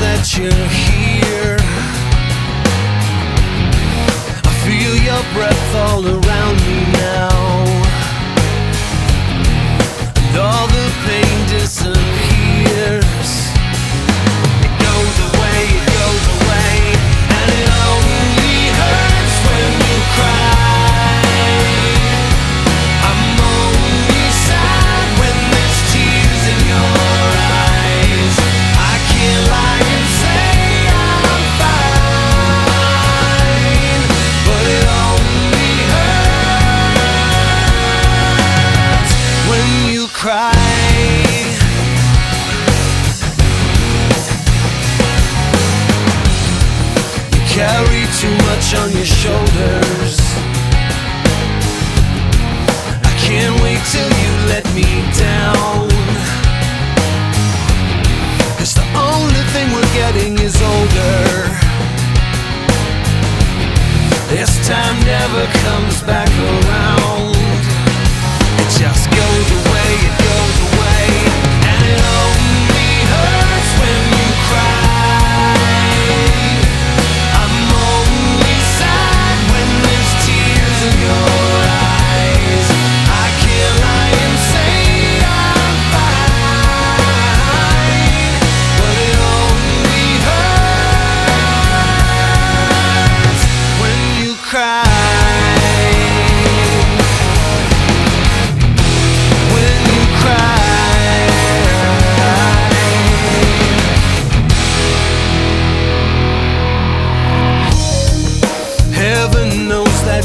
that you're here. I feel your breath all around cry. You carry too much on your shoulders. I can't wait till you let me down. Cause the only thing we're getting is older. This time never comes back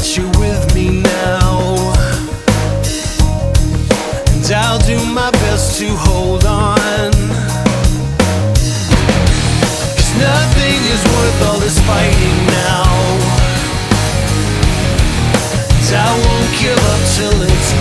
that you're with me now. And I'll do my best to hold on. Cause nothing is worth all this fighting now. And I won't give up till it's